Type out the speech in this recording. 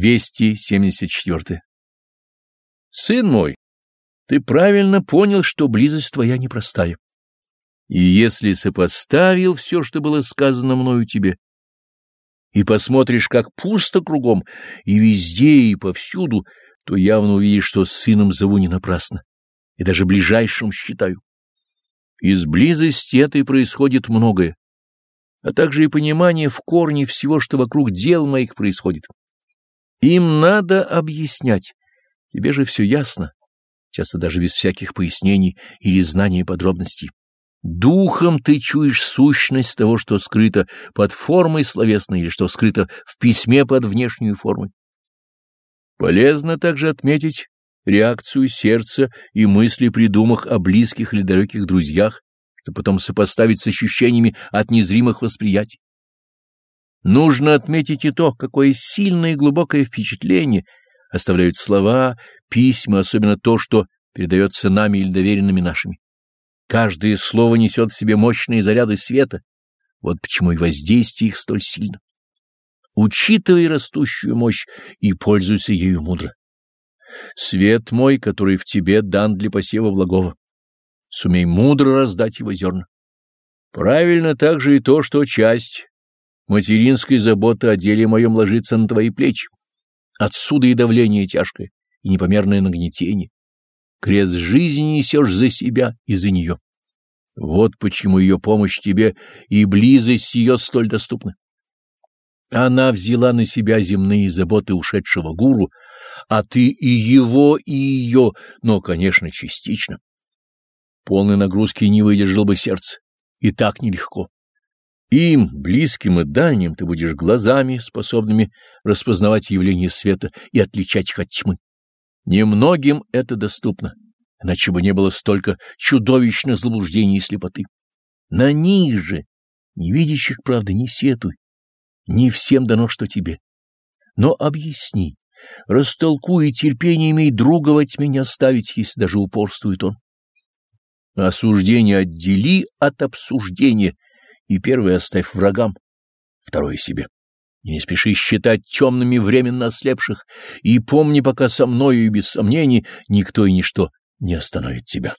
274. Сын мой, ты правильно понял, что близость твоя непростая. И если сопоставил все, что было сказано мною тебе, и посмотришь, как пусто кругом, и везде, и повсюду, то явно увидишь, что сыном зову не напрасно, и даже ближайшим считаю. Из близости этой происходит многое, а также и понимание в корне всего, что вокруг дел моих происходит. Им надо объяснять. Тебе же все ясно, часто даже без всяких пояснений или знания подробностей. Духом ты чуешь сущность того, что скрыто под формой словесной или что скрыто в письме под внешнюю формой. Полезно также отметить реакцию сердца и мысли при думах о близких или далеких друзьях, чтобы потом сопоставить с ощущениями от незримых восприятий. Нужно отметить и то, какое сильное и глубокое впечатление оставляют слова, письма, особенно то, что передается нами или доверенными нашими. Каждое слово несет в себе мощные заряды света, вот почему и воздействие их столь сильно. Учитывай растущую мощь и пользуйся ею мудро. Свет мой, который в тебе дан для посева благого, сумей мудро раздать его зерна. Правильно также и то, что часть Материнской заботы о деле моем ложится на твои плечи. Отсюда и давление тяжкое, и непомерное нагнетение. Крест жизни несешь за себя и за нее. Вот почему ее помощь тебе и близость ее столь доступны. Она взяла на себя земные заботы ушедшего гуру, а ты и его, и ее, но, конечно, частично. Полной нагрузки не выдержал бы сердце, и так нелегко. Им, близким и дальним, ты будешь глазами, способными распознавать явления света и отличать их от тьмы. Немногим это доступно, иначе бы не было столько чудовищных заблуждений и слепоты. На них же, не видящих правды, не сетуй. Не всем дано, что тебе. Но объясни, растолкуй и терпение имей друга во тьме не оставить, если даже упорствует он. Осуждение отдели от обсуждения — и первое оставь врагам, второе себе. И не спеши считать темными временно ослепших, и помни, пока со мною и без сомнений никто и ничто не остановит тебя.